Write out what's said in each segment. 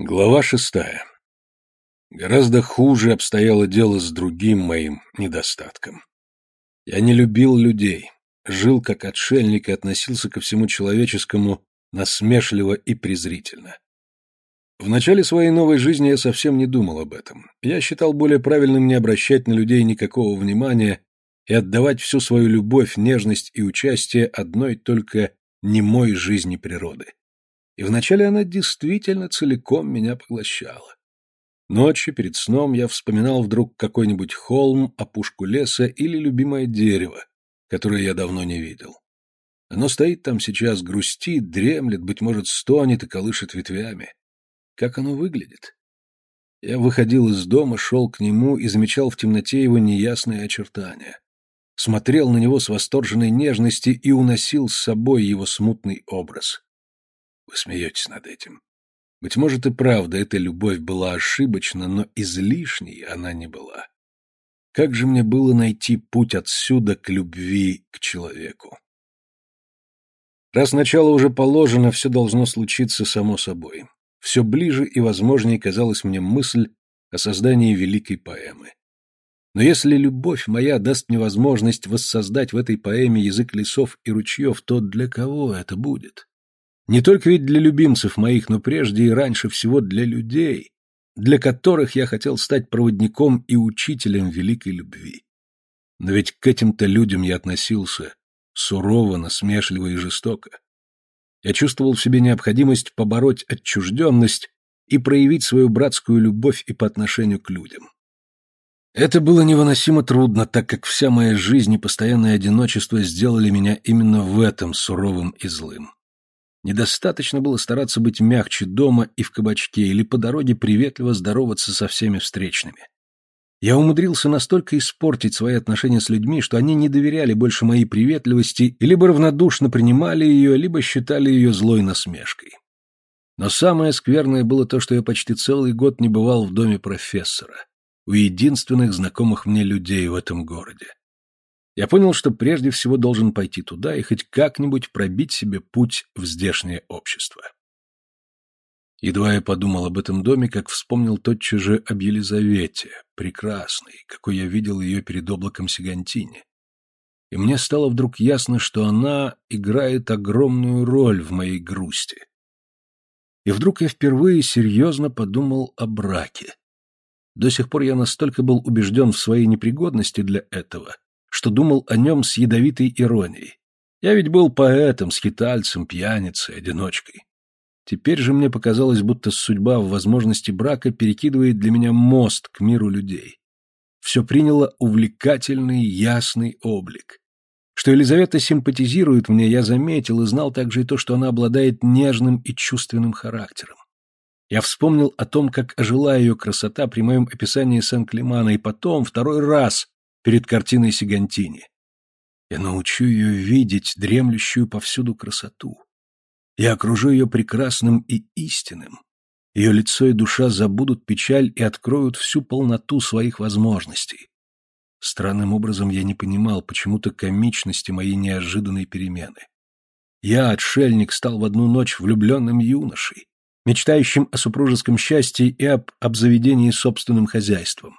Глава шестая. Гораздо хуже обстояло дело с другим моим недостатком. Я не любил людей, жил как отшельник и относился ко всему человеческому насмешливо и презрительно. В начале своей новой жизни я совсем не думал об этом. Я считал более правильным не обращать на людей никакого внимания и отдавать всю свою любовь, нежность и участие одной только немой жизни природы. И вначале она действительно целиком меня поглощала. Ночью перед сном я вспоминал вдруг какой-нибудь холм, опушку леса или любимое дерево, которое я давно не видел. Оно стоит там сейчас, грустит, дремлет, быть может, стонет и колышет ветвями. Как оно выглядит? Я выходил из дома, шел к нему и замечал в темноте его неясные очертания. Смотрел на него с восторженной нежности и уносил с собой его смутный образ. Вы смеетесь над этим. Быть может и правда, эта любовь была ошибочна, но излишней она не была. Как же мне было найти путь отсюда к любви к человеку? Раз начало уже положено, все должно случиться само собой. Все ближе и возможнее казалась мне мысль о создании великой поэмы. Но если любовь моя даст мне возможность воссоздать в этой поэме язык лесов и ручьев, то для кого это будет? Не только ведь для любимцев моих, но прежде и раньше всего для людей, для которых я хотел стать проводником и учителем великой любви. Но ведь к этим-то людям я относился сурово, насмешливо и жестоко. Я чувствовал в себе необходимость побороть отчужденность и проявить свою братскую любовь и по отношению к людям. Это было невыносимо трудно, так как вся моя жизнь и постоянное одиночество сделали меня именно в этом суровым и злым. Недостаточно было стараться быть мягче дома и в кабачке или по дороге приветливо здороваться со всеми встречными. Я умудрился настолько испортить свои отношения с людьми, что они не доверяли больше моей приветливости и либо равнодушно принимали ее, либо считали ее злой насмешкой. Но самое скверное было то, что я почти целый год не бывал в доме профессора, у единственных знакомых мне людей в этом городе. Я понял, что прежде всего должен пойти туда и хоть как-нибудь пробить себе путь в здешнее общество. Едва я подумал об этом доме, как вспомнил тотчас же об Елизавете, прекрасной, какой я видел ее перед облаком Сигантини. И мне стало вдруг ясно, что она играет огромную роль в моей грусти. И вдруг я впервые серьезно подумал о браке. До сих пор я настолько был убежден в своей непригодности для этого, что думал о нем с ядовитой иронией. Я ведь был поэтом, скитальцем, пьяницей, одиночкой. Теперь же мне показалось, будто судьба в возможности брака перекидывает для меня мост к миру людей. Все приняло увлекательный, ясный облик. Что Елизавета симпатизирует мне, я заметил и знал также и то, что она обладает нежным и чувственным характером. Я вспомнил о том, как ожила ее красота при моем описании Сен-Климана, и потом, второй раз, перед картиной Сигантини. Я научу ее видеть дремлющую повсюду красоту. Я окружу ее прекрасным и истинным. Ее лицо и душа забудут печаль и откроют всю полноту своих возможностей. Странным образом я не понимал почему-то комичности моей неожиданной перемены. Я, отшельник, стал в одну ночь влюбленным юношей, мечтающим о супружеском счастье и об обзаведении собственным хозяйством.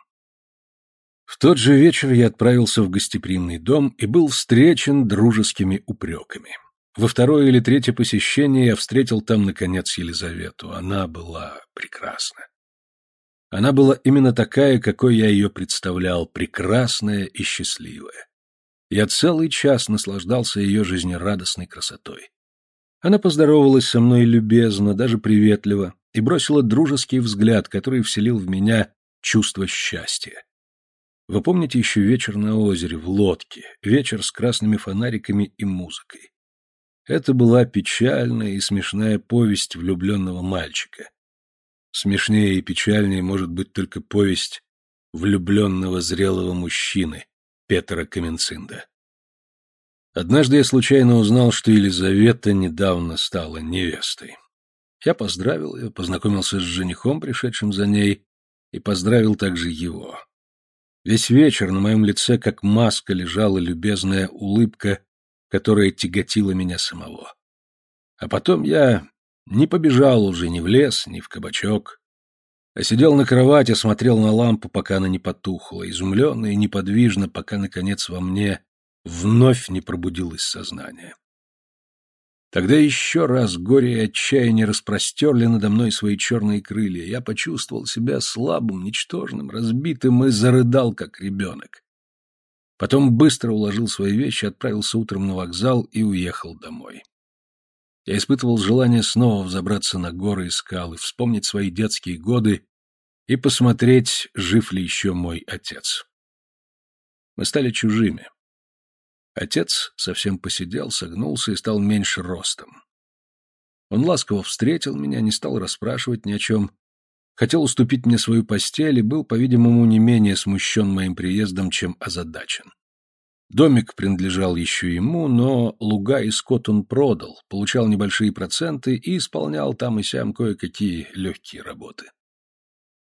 В тот же вечер я отправился в гостеприимный дом и был встречен дружескими упреками. Во второе или третье посещение я встретил там, наконец, Елизавету. Она была прекрасна. Она была именно такая, какой я ее представлял, прекрасная и счастливая. Я целый час наслаждался ее жизнерадостной красотой. Она поздоровалась со мной любезно, даже приветливо, и бросила дружеский взгляд, который вселил в меня чувство счастья. Вы помните еще вечер на озере, в лодке, вечер с красными фонариками и музыкой? Это была печальная и смешная повесть влюбленного мальчика. Смешнее и печальнее может быть только повесть влюбленного зрелого мужчины Петра Каменцинда. Однажды я случайно узнал, что Елизавета недавно стала невестой. Я поздравил ее, познакомился с женихом, пришедшим за ней, и поздравил также его. Весь вечер на моем лице, как маска, лежала любезная улыбка, которая тяготила меня самого. А потом я Не побежал уже ни в лес, ни в кабачок, а сидел на кровати, смотрел на лампу, пока она не потухла, изумленно и неподвижно, пока, наконец, во мне вновь не пробудилось сознание. Тогда еще раз горе и отчаяние распростерли надо мной свои черные крылья. Я почувствовал себя слабым, ничтожным, разбитым и зарыдал, как ребенок. Потом быстро уложил свои вещи, отправился утром на вокзал и уехал домой. Я испытывал желание снова взобраться на горы и скалы, вспомнить свои детские годы и посмотреть, жив ли еще мой отец. Мы стали чужими. Отец совсем посидел, согнулся и стал меньше ростом. Он ласково встретил меня, не стал расспрашивать ни о чем, хотел уступить мне свою постель и был, по-видимому, не менее смущен моим приездом, чем озадачен. Домик принадлежал еще ему, но луга и скот он продал, получал небольшие проценты и исполнял там и сям кое-какие легкие работы.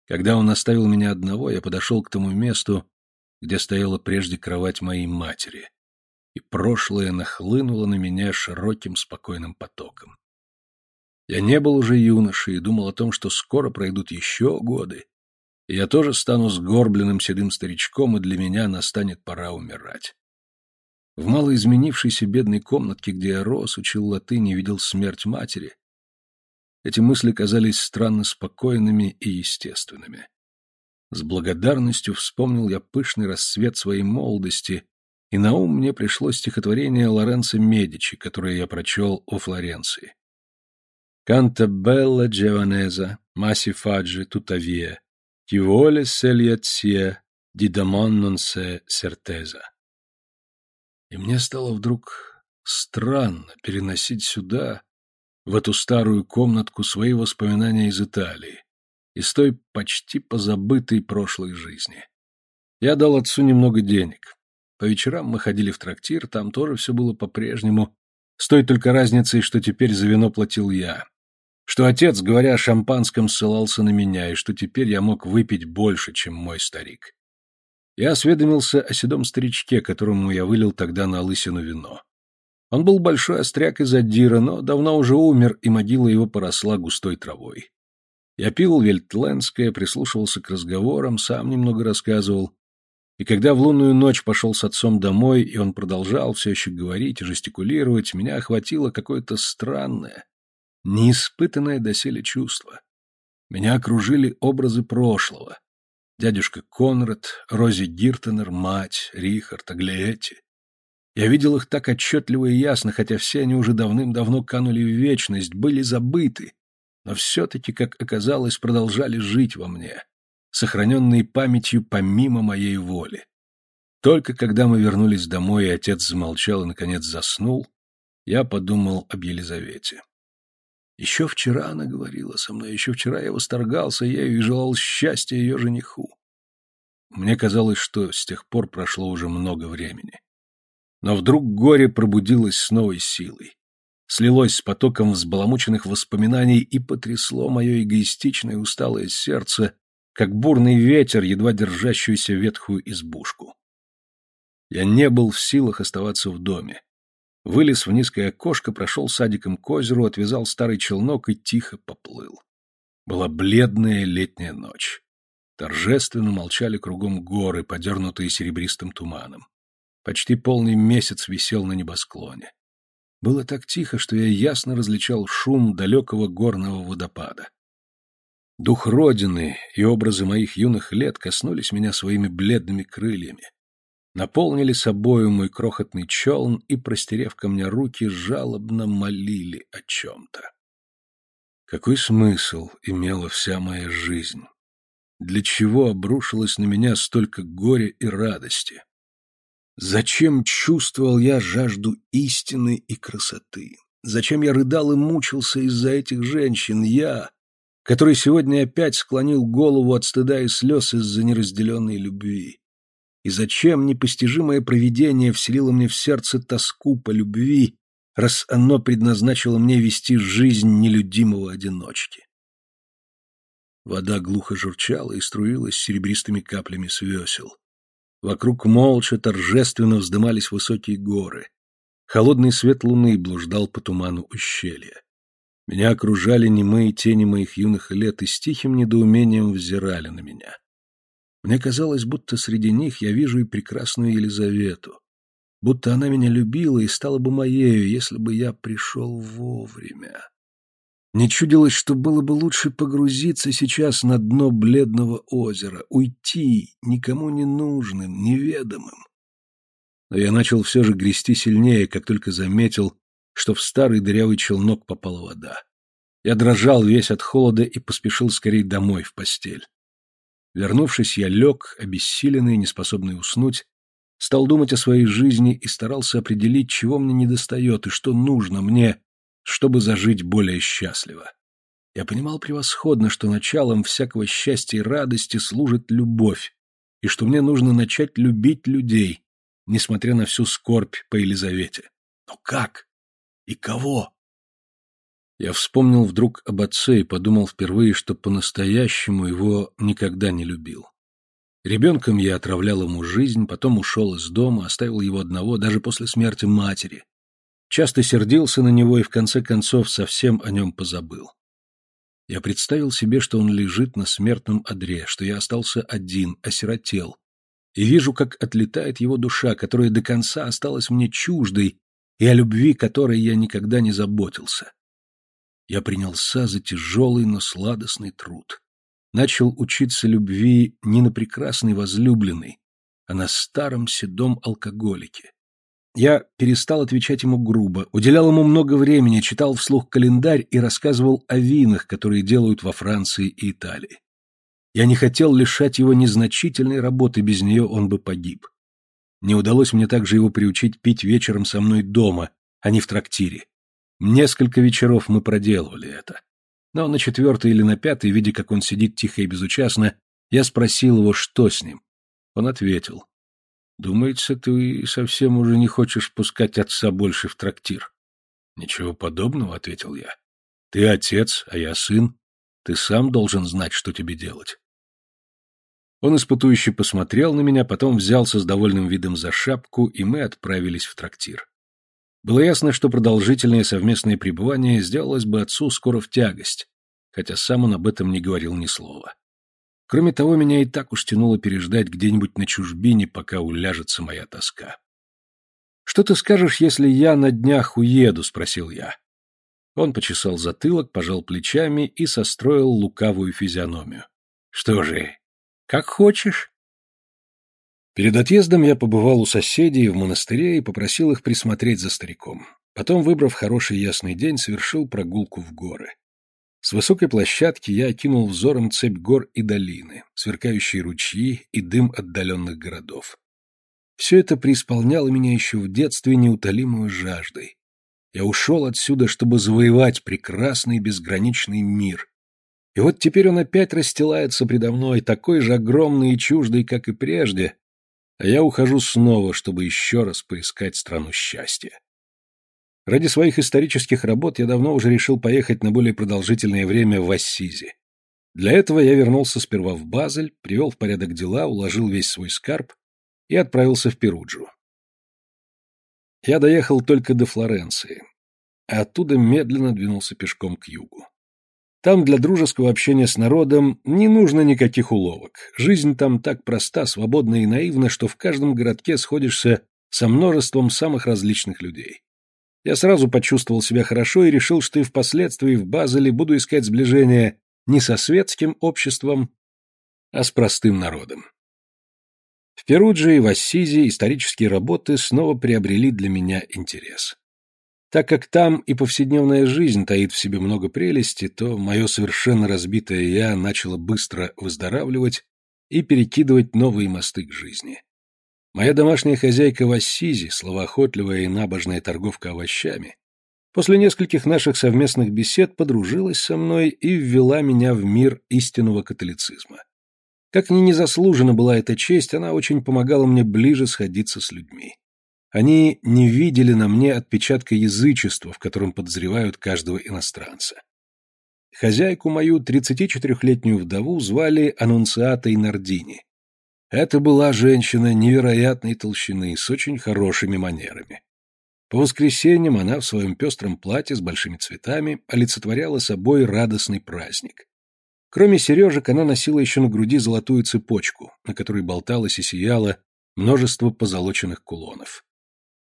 Когда он оставил меня одного, я подошел к тому месту, где стояла прежде кровать моей матери и прошлое нахлынуло на меня широким спокойным потоком. Я не был уже юношей и думал о том, что скоро пройдут еще годы, и я тоже стану сгорбленным седым старичком, и для меня настанет пора умирать. В малоизменившейся бедной комнатке, где я рос, учил латыни, видел смерть матери. Эти мысли казались странно спокойными и естественными. С благодарностью вспомнил я пышный расцвет своей молодости и на ум мне пришло стихотворение Лоренцо Медичи, которое я прочел о Флоренции. «Канта белла chi vuole se li sia, di damon non se certeza». И мне стало вдруг странно переносить сюда, в эту старую комнатку, свои воспоминания из Италии, из той почти позабытой прошлой жизни. Я дал отцу немного денег. По вечерам мы ходили в трактир, там тоже все было по-прежнему, с той только разницей, что теперь за вино платил я. Что отец, говоря о шампанском, ссылался на меня, и что теперь я мог выпить больше, чем мой старик. Я осведомился о седом старичке, которому я вылил тогда на лысину вино. Он был большой остряк из Аддира, но давно уже умер, и могила его поросла густой травой. Я пил вельтлендское, прислушивался к разговорам, сам немного рассказывал. И когда в лунную ночь пошел с отцом домой, и он продолжал все еще говорить и жестикулировать, меня охватило какое-то странное, неиспытанное доселе чувство. Меня окружили образы прошлого. Дядюшка Конрад, Рози Гиртонер, мать, Рихард, Аглиэти. Я видел их так отчетливо и ясно, хотя все они уже давным-давно канули в вечность, были забыты, но все-таки, как оказалось, продолжали жить во мне сохраненные памятью помимо моей воли. Только когда мы вернулись домой, и отец замолчал и, наконец, заснул, я подумал об Елизавете. Еще вчера она говорила со мной, еще вчера я восторгался ею и желал счастья ее жениху. Мне казалось, что с тех пор прошло уже много времени. Но вдруг горе пробудилось с новой силой, слилось с потоком взбаламученных воспоминаний и потрясло мое эгоистичное усталое сердце как бурный ветер, едва держащуюся ветхую избушку. Я не был в силах оставаться в доме. Вылез в низкое окошко, прошел садиком к озеру, отвязал старый челнок и тихо поплыл. Была бледная летняя ночь. Торжественно молчали кругом горы, подернутые серебристым туманом. Почти полный месяц висел на небосклоне. Было так тихо, что я ясно различал шум далекого горного водопада. Дух Родины и образы моих юных лет коснулись меня своими бледными крыльями, наполнили собою мой крохотный челн и, простерев ко мне руки, жалобно молили о чем-то. Какой смысл имела вся моя жизнь? Для чего обрушилось на меня столько горя и радости? Зачем чувствовал я жажду истины и красоты? Зачем я рыдал и мучился из-за этих женщин? Я, который сегодня опять склонил голову от стыда и слез из-за неразделенной любви. И зачем непостижимое провидение вселило мне в сердце тоску по любви, раз оно предназначило мне вести жизнь нелюдимого одиночки? Вода глухо журчала и струилась серебристыми каплями с весел. Вокруг молча торжественно вздымались высокие горы. Холодный свет луны блуждал по туману ущелья. Меня окружали немые тени моих юных лет и с тихим недоумением взирали на меня. Мне казалось, будто среди них я вижу и прекрасную Елизавету, будто она меня любила и стала бы моею, если бы я пришел вовремя. Не чудилось, что было бы лучше погрузиться сейчас на дно бледного озера, уйти никому не нужным, неведомым. Но я начал все же грести сильнее, как только заметил, что в старый дырявый челнок попала вода. Я дрожал весь от холода и поспешил скорее домой, в постель. Вернувшись, я лег, обессиленный, неспособный уснуть, стал думать о своей жизни и старался определить, чего мне недостает и что нужно мне, чтобы зажить более счастливо. Я понимал превосходно, что началом всякого счастья и радости служит любовь, и что мне нужно начать любить людей, несмотря на всю скорбь по Елизавете. Но как? И кого? Я вспомнил вдруг об отце и подумал впервые, что по-настоящему его никогда не любил. Ребенком я отравлял ему жизнь, потом ушел из дома, оставил его одного даже после смерти матери. Часто сердился на него и в конце концов совсем о нем позабыл. Я представил себе, что он лежит на смертном одре, что я остался один, осиротел, и вижу, как отлетает его душа, которая до конца осталась мне чуждой, и о любви которой я никогда не заботился я принялся за тяжелый, но сладостный труд. Начал учиться любви не на прекрасной возлюбленной, а на старом седом алкоголике. Я перестал отвечать ему грубо, уделял ему много времени, читал вслух календарь и рассказывал о винах, которые делают во Франции и Италии. Я не хотел лишать его незначительной работы, без нее он бы погиб. Не удалось мне также его приучить пить вечером со мной дома, а не в трактире. Несколько вечеров мы проделывали это. Но на четвертый или на пятый, видя, как он сидит тихо и безучастно, я спросил его, что с ним. Он ответил. «Думается, ты совсем уже не хочешь пускать отца больше в трактир». «Ничего подобного», — ответил я. «Ты отец, а я сын. Ты сам должен знать, что тебе делать». Он испытующе посмотрел на меня, потом взялся с довольным видом за шапку, и мы отправились в трактир. Было ясно, что продолжительное совместное пребывание сделалось бы отцу скоро в тягость, хотя сам он об этом не говорил ни слова. Кроме того, меня и так уж тянуло переждать где-нибудь на чужбине, пока уляжется моя тоска. «Что ты скажешь, если я на днях уеду?» — спросил я. Он почесал затылок, пожал плечами и состроил лукавую физиономию. «Что же, как хочешь?» Перед отъездом я побывал у соседей в монастыре и попросил их присмотреть за стариком. Потом, выбрав хороший ясный день, совершил прогулку в горы. С высокой площадки я окинул взором цепь гор и долины, сверкающие ручьи и дым отдаленных городов. Все это преисполняло меня еще в детстве неутолимую жаждой. Я ушел отсюда, чтобы завоевать прекрасный безграничный мир. И вот теперь он опять расстилается предо мной, такой же огромный и чуждый, как и прежде, а я ухожу снова, чтобы еще раз поискать страну счастья. Ради своих исторических работ я давно уже решил поехать на более продолжительное время в Ассизи. Для этого я вернулся сперва в Базель, привел в порядок дела, уложил весь свой скарб и отправился в Перуджу. Я доехал только до Флоренции, а оттуда медленно двинулся пешком к югу. Там для дружеского общения с народом не нужно никаких уловок. Жизнь там так проста, свободна и наивна, что в каждом городке сходишься со множеством самых различных людей. Я сразу почувствовал себя хорошо и решил, что и впоследствии в Базеле буду искать сближение не со светским обществом, а с простым народом. В Перудже и в Ассизе исторические работы снова приобрели для меня интерес. Так как там и повседневная жизнь таит в себе много прелести, то мое совершенно разбитое «я» начало быстро выздоравливать и перекидывать новые мосты к жизни. Моя домашняя хозяйка в словоохотливая и набожная торговка овощами, после нескольких наших совместных бесед подружилась со мной и ввела меня в мир истинного католицизма. Как ни незаслужена была эта честь, она очень помогала мне ближе сходиться с людьми. Они не видели на мне отпечатка язычества, в котором подозревают каждого иностранца. Хозяйку мою, 34-летнюю вдову, звали Анунциатой Нардини. Это была женщина невероятной толщины, с очень хорошими манерами. По воскресеньям она в своем пестром платье с большими цветами олицетворяла собой радостный праздник. Кроме сережек, она носила еще на груди золотую цепочку, на которой болталось и сияло множество позолоченных кулонов.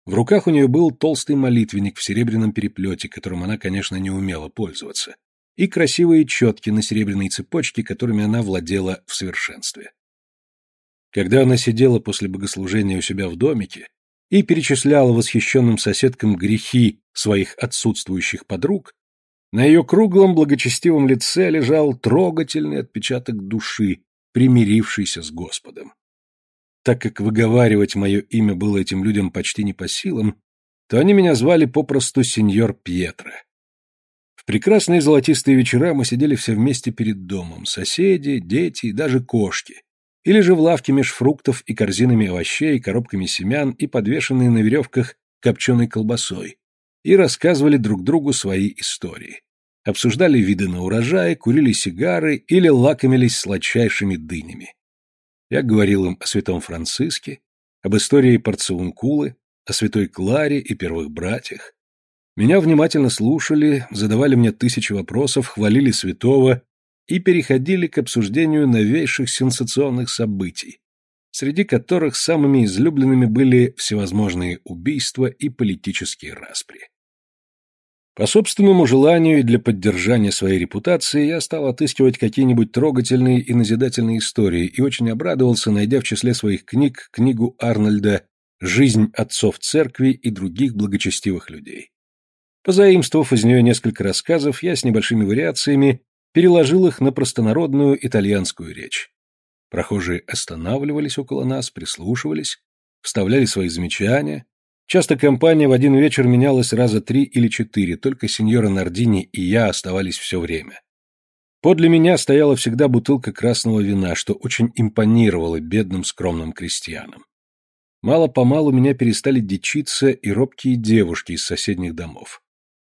В руках у нее был толстый молитвенник в серебряном переплете, которым она, конечно, не умела пользоваться, и красивые четки на серебряной цепочке, которыми она владела в совершенстве. Когда она сидела после богослужения у себя в домике и перечисляла восхищенным соседкам грехи своих отсутствующих подруг, на ее круглом благочестивом лице лежал трогательный отпечаток души, примирившийся с Господом. Так как выговаривать мое имя было этим людям почти не по силам, то они меня звали попросту сеньор Пьетро. В прекрасные золотистые вечера мы сидели все вместе перед домом, соседи, дети и даже кошки, или же в лавке меж фруктов и корзинами овощей, коробками семян и подвешенные на веревках копченой колбасой, и рассказывали друг другу свои истории. Обсуждали виды на урожай, курили сигары или лакомились сладчайшими дынями. Я говорил им о святом Франциске, об истории Парциункулы, о святой Кларе и первых братьях. Меня внимательно слушали, задавали мне тысячи вопросов, хвалили святого и переходили к обсуждению новейших сенсационных событий, среди которых самыми излюбленными были всевозможные убийства и политические распри. По собственному желанию и для поддержания своей репутации я стал отыскивать какие-нибудь трогательные и назидательные истории и очень обрадовался, найдя в числе своих книг книгу Арнольда «Жизнь отцов церкви и других благочестивых людей». Позаимствовав из нее несколько рассказов, я с небольшими вариациями переложил их на простонародную итальянскую речь. Прохожие останавливались около нас, прислушивались, вставляли свои замечания, Часто компания в один вечер менялась раза три или четыре, только сеньора Нардини и я оставались все время. Подле меня стояла всегда бутылка красного вина, что очень импонировало бедным скромным крестьянам. Мало-помалу меня перестали дичиться и робкие девушки из соседних домов.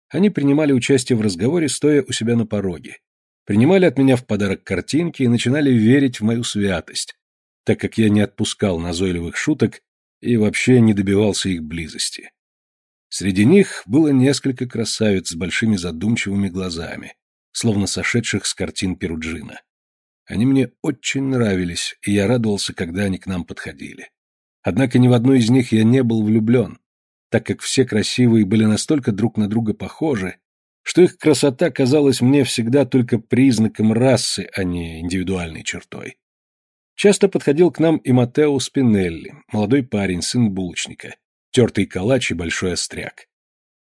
Они принимали участие в разговоре, стоя у себя на пороге. Принимали от меня в подарок картинки и начинали верить в мою святость, так как я не отпускал назойливых шуток и вообще не добивался их близости. Среди них было несколько красавиц с большими задумчивыми глазами, словно сошедших с картин Перуджина. Они мне очень нравились, и я радовался, когда они к нам подходили. Однако ни в одну из них я не был влюблен, так как все красивые были настолько друг на друга похожи, что их красота казалась мне всегда только признаком расы, а не индивидуальной чертой. Часто подходил к нам и Матео Спинелли, молодой парень, сын булочника, тертый калач и большой остряк.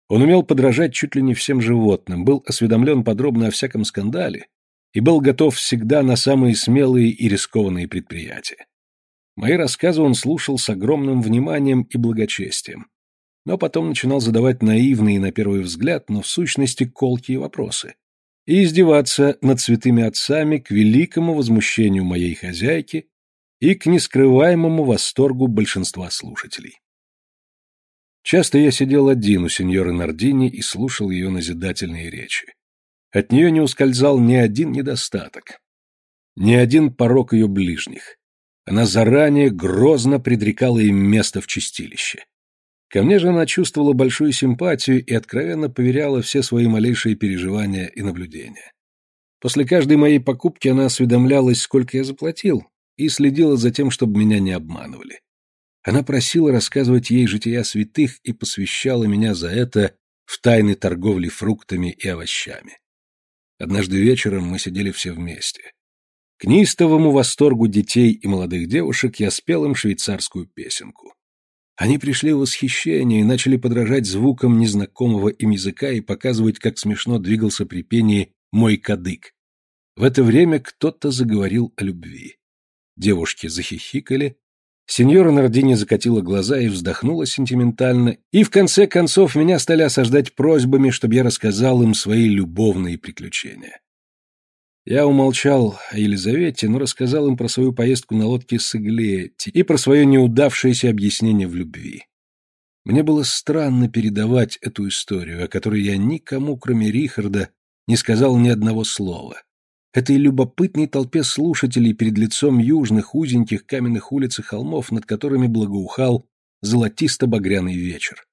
Он умел подражать чуть ли не всем животным, был осведомлен подробно о всяком скандале и был готов всегда на самые смелые и рискованные предприятия. Мои рассказы он слушал с огромным вниманием и благочестием, но потом начинал задавать наивные, на первый взгляд, но в сущности колкие вопросы, и издеваться над святыми отцами к великому возмущению моей хозяйки и к нескрываемому восторгу большинства слушателей. Часто я сидел один у сеньоры Нардини и слушал ее назидательные речи. От нее не ускользал ни один недостаток, ни один порок ее ближних. Она заранее грозно предрекала им место в чистилище. Ко мне же она чувствовала большую симпатию и откровенно поверяла все свои малейшие переживания и наблюдения. После каждой моей покупки она осведомлялась, сколько я заплатил, и следила за тем, чтобы меня не обманывали. Она просила рассказывать ей жития святых и посвящала меня за это в тайны торговли фруктами и овощами. Однажды вечером мы сидели все вместе. К неистовому восторгу детей и молодых девушек я спел им швейцарскую песенку. Они пришли в восхищение и начали подражать звукам незнакомого им языка и показывать, как смешно двигался при пении мой кадык. В это время кто-то заговорил о любви. Девушки захихикали, сеньора Нардини закатила глаза и вздохнула сентиментально, и в конце концов меня стали осаждать просьбами, чтобы я рассказал им свои любовные приключения. Я умолчал о Елизавете, но рассказал им про свою поездку на лодке с Иглети и про свое неудавшееся объяснение в любви. Мне было странно передавать эту историю, о которой я никому, кроме Рихарда, не сказал ни одного слова. Этой любопытной толпе слушателей перед лицом южных узеньких каменных улиц и холмов, над которыми благоухал золотисто-багряный вечер.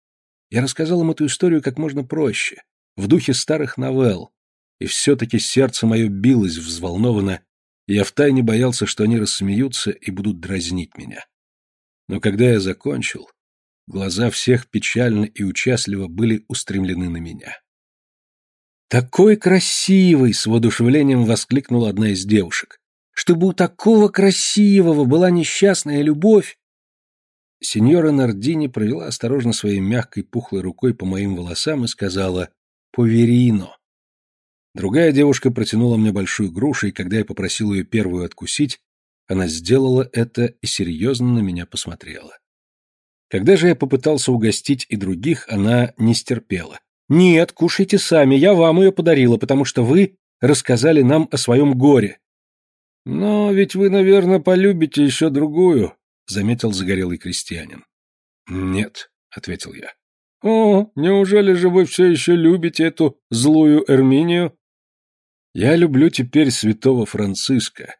Я рассказал им эту историю как можно проще, в духе старых новелл, и все-таки сердце мое билось взволнованно, и я втайне боялся, что они рассмеются и будут дразнить меня. Но когда я закончил, глаза всех печально и участливо были устремлены на меня. «Такой красивый!» — с воодушевлением воскликнула одна из девушек. «Чтобы у такого красивого была несчастная любовь!» Сеньора Нардини провела осторожно своей мягкой пухлой рукой по моим волосам и сказала «Поверино». Другая девушка протянула мне большую грушу, и когда я попросил ее первую откусить, она сделала это и серьезно на меня посмотрела. Когда же я попытался угостить и других, она не стерпела. «Нет, кушайте сами, я вам ее подарила, потому что вы рассказали нам о своем горе». «Но ведь вы, наверное, полюбите еще другую», — заметил загорелый крестьянин. «Нет», — ответил я. «О, неужели же вы все еще любите эту злую Эрминию?» «Я люблю теперь святого Франциска,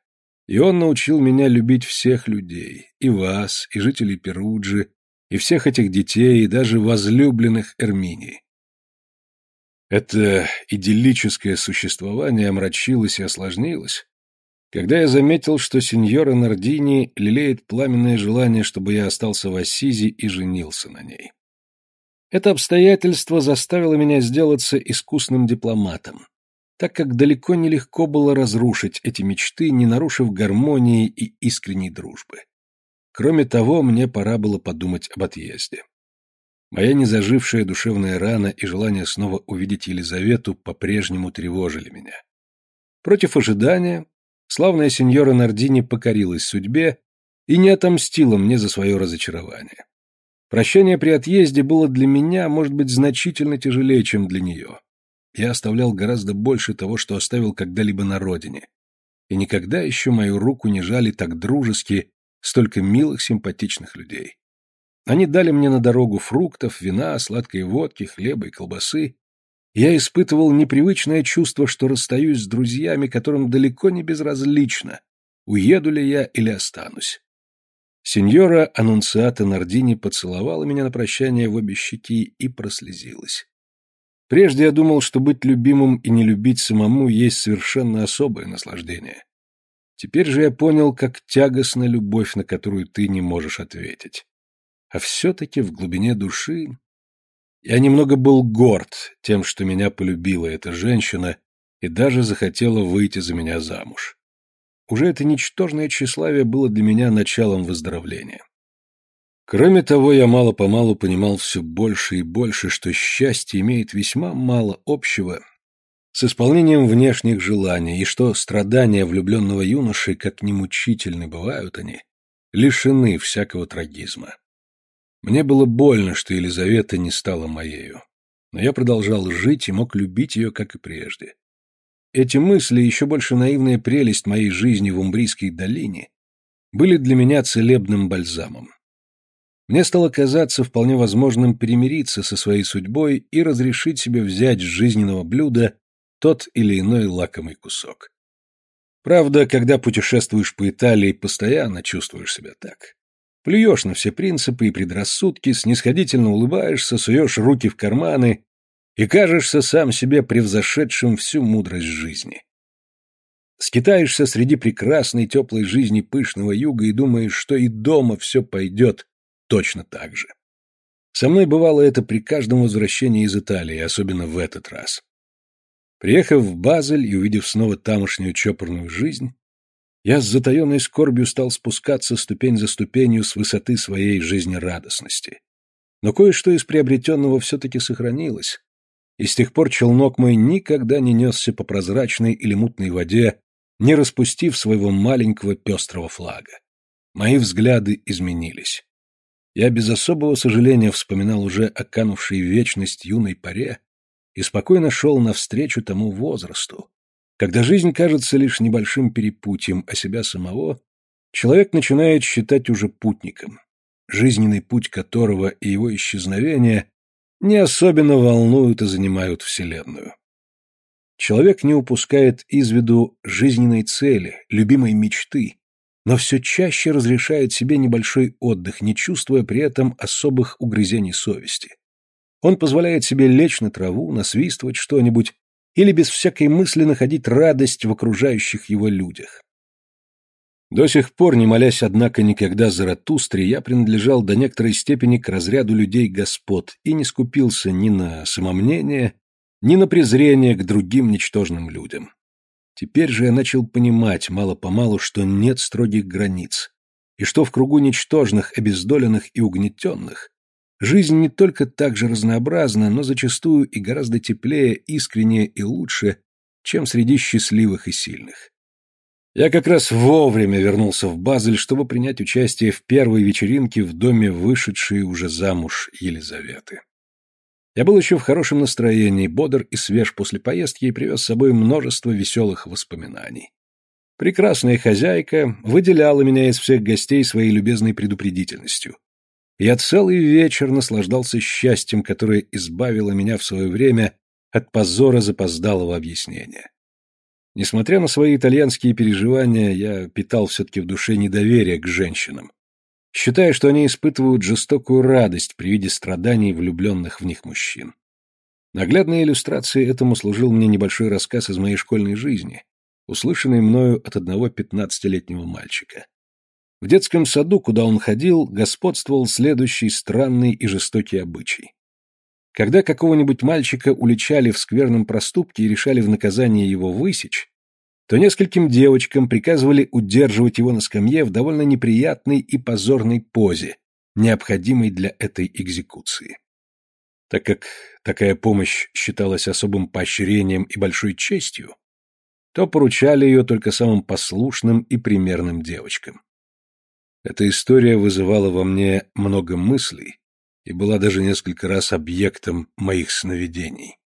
и он научил меня любить всех людей, и вас, и жителей Перуджи, и всех этих детей, и даже возлюбленных Эрминии. Это идиллическое существование омрачилось и осложнилось, когда я заметил, что сеньора Нардини лелеет пламенное желание, чтобы я остался в Ассизи и женился на ней. Это обстоятельство заставило меня сделаться искусным дипломатом, так как далеко нелегко было разрушить эти мечты, не нарушив гармонии и искренней дружбы. Кроме того, мне пора было подумать об отъезде. Моя незажившая душевная рана и желание снова увидеть Елизавету по-прежнему тревожили меня. Против ожидания, славная сеньора Нардини покорилась судьбе и не отомстила мне за свое разочарование. Прощание при отъезде было для меня, может быть, значительно тяжелее, чем для нее. Я оставлял гораздо больше того, что оставил когда-либо на родине. И никогда еще мою руку не жали так дружески столько милых, симпатичных людей. Они дали мне на дорогу фруктов, вина, сладкой водки, хлеба и колбасы. Я испытывал непривычное чувство, что расстаюсь с друзьями, которым далеко не безразлично, уеду ли я или останусь. Сеньора Аннунциата Нардини поцеловала меня на прощание в обе щеки и прослезилась. Прежде я думал, что быть любимым и не любить самому есть совершенно особое наслаждение. Теперь же я понял, как тягостна любовь, на которую ты не можешь ответить. А все-таки в глубине души я немного был горд тем, что меня полюбила эта женщина и даже захотела выйти за меня замуж. Уже это ничтожное тщеславие было для меня началом выздоровления. Кроме того, я мало-помалу понимал все больше и больше, что счастье имеет весьма мало общего с исполнением внешних желаний, и что страдания влюбленного юноши, как ни мучительны бывают они, лишены всякого трагизма. Мне было больно, что Елизавета не стала моею. Но я продолжал жить и мог любить ее, как и прежде. Эти мысли, еще больше наивная прелесть моей жизни в Умбрийской долине, были для меня целебным бальзамом. Мне стало казаться вполне возможным примириться со своей судьбой и разрешить себе взять с жизненного блюда тот или иной лакомый кусок. Правда, когда путешествуешь по Италии, постоянно чувствуешь себя так. Плюешь на все принципы и предрассудки, снисходительно улыбаешься, суешь руки в карманы и кажешься сам себе превзошедшим всю мудрость жизни. Скитаешься среди прекрасной теплой жизни пышного юга и думаешь, что и дома все пойдет точно так же. Со мной бывало это при каждом возвращении из Италии, особенно в этот раз. Приехав в Базель и увидев снова тамошнюю чопорную жизнь, я с затаенной скорбью стал спускаться ступень за ступенью с высоты своей жизнерадостности. Но кое-что из приобретенного все-таки сохранилось, и с тех пор челнок мой никогда не несся по прозрачной или мутной воде, не распустив своего маленького пестрого флага. Мои взгляды изменились. Я без особого сожаления вспоминал уже о канувшей вечность юной паре и спокойно шел навстречу тому возрасту, когда жизнь кажется лишь небольшим перепутьем, а себя самого человек начинает считать уже путником, жизненный путь которого и его исчезновение не особенно волнуют и занимают Вселенную. Человек не упускает из виду жизненной цели, любимой мечты, но все чаще разрешает себе небольшой отдых, не чувствуя при этом особых угрызений совести. Он позволяет себе лечь на траву, насвистывать что-нибудь или без всякой мысли находить радость в окружающих его людях. До сих пор, не молясь, однако, никогда Заратустре, я принадлежал до некоторой степени к разряду людей-господ и не скупился ни на самомнение, ни на презрение к другим ничтожным людям. Теперь же я начал понимать мало-помалу, что нет строгих границ, и что в кругу ничтожных, обездоленных и угнетенных жизнь не только так же разнообразна, но зачастую и гораздо теплее, искреннее и лучше, чем среди счастливых и сильных. Я как раз вовремя вернулся в Базель, чтобы принять участие в первой вечеринке в доме вышедшей уже замуж Елизаветы. Я был еще в хорошем настроении, бодр и свеж после поездки и привез с собой множество веселых воспоминаний. Прекрасная хозяйка выделяла меня из всех гостей своей любезной предупредительностью. Я целый вечер наслаждался счастьем, которое избавило меня в свое время от позора запоздалого объяснения. Несмотря на свои итальянские переживания, я питал все-таки в душе недоверие к женщинам, считая, что они испытывают жестокую радость при виде страданий влюбленных в них мужчин. Наглядной иллюстрацией этому служил мне небольшой рассказ из моей школьной жизни, услышанный мною от одного пятнадцатилетнего мальчика. В детском саду, куда он ходил, господствовал следующий странный и жестокий обычай. Когда какого-нибудь мальчика уличали в скверном проступке и решали в наказание его высечь, то нескольким девочкам приказывали удерживать его на скамье в довольно неприятной и позорной позе, необходимой для этой экзекуции. Так как такая помощь считалась особым поощрением и большой честью, то поручали ее только самым послушным и примерным девочкам. Эта история вызывала во мне много мыслей и была даже несколько раз объектом моих сновидений.